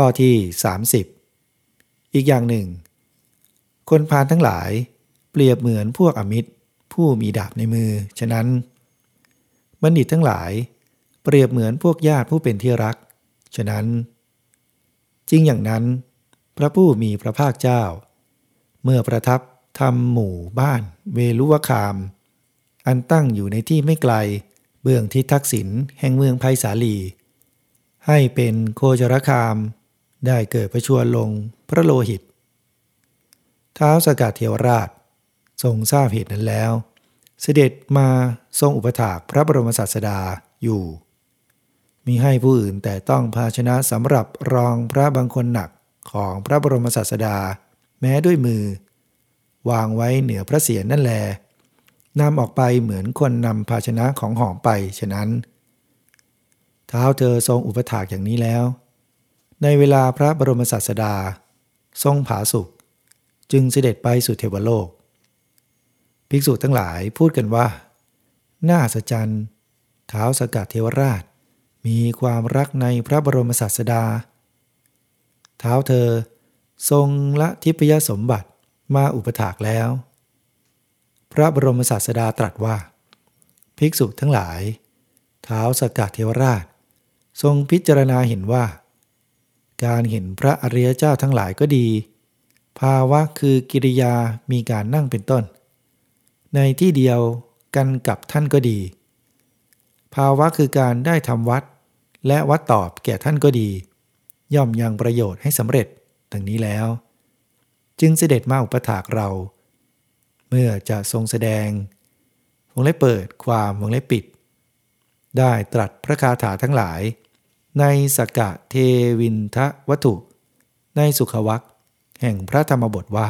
ข้อที่ 30 อีกอย่างหนึ่ง คนพาลทั้งหลายเปรียบเหมือนพวกอมิตร ผู้มีดาบในมือ ฉะนั้น บัณฑิตทั้งหลาย เปรียบเหมือนพวกญาติผู้เป็นที่รัก ฉะนั้น จริงอย่างนั้น พระผู้มีพระภาคเจ้า เมื่อประทับทำหมู่บ้าน เวลุวคาม อันตั้งอยู่ในที่ไม่ไกล เบื้องทิศทักษิณแห่งเมืองไผ่สาลี ให้เป็นโคจรคาม ได้เกิดประชวรลงพระโลหิต ท้าวสกัดเทวราช ทรงทราบเหตุนั้นแล้ว เสด็จมาทรงอุปถากพระบรมศาสดาอยู่ มีให้ผู้อื่นแต่ต้องภาชนะสำหรับรองพระบางคนหนักของพระบรมศาสดา แม้ด้วยมือ วางไว้เหนือพระเศียรนั่นแลนำออกไปเหมือนคนนำภาชนะของหอมไปฉะนั้น เท้าเธอทรงอุปถากอย่างนี้แล้ว ในเวลาพระบรมศาสดา ทรงผาสุกจึงเสด็จไปสู่เทวโลก ภิกษุทั้งหลายพูดกันว่า น่าสจันเท้าสกัดเทวราช มีความรักในพระบรมศาสดา เท้าเธอทรงละทิพยสมบัติมาอุปถากแล้ว พระบรมศาสดาตรัสว่า ภิกษุทั้งหลาย เท้าสกัดเทวราช ทรงพิจารณาเห็นว่า การเห็นพระอริยเจ้าทั้งหลายก็ดี ภาวะคือกิริยามีการนั่งเป็นต้น ในที่เดียวกันกับท่านก็ดี ภาวะคือการได้ทำวัด และวัดตอบแก่ท่านก็ดี ย่อมยังประโยชน์ให้สำเร็จดังนี้แล้ว จึงเสด็จมาอุปถากเรา เมื่อจะทรงแสดงวงเล็บเปิดความวงเล็บปิด ได้ตรัสพระคาถาทั้งหลาย ในสกะเทวินทวัตถุ ในสุขวักแห่งพระธรรมบทว่า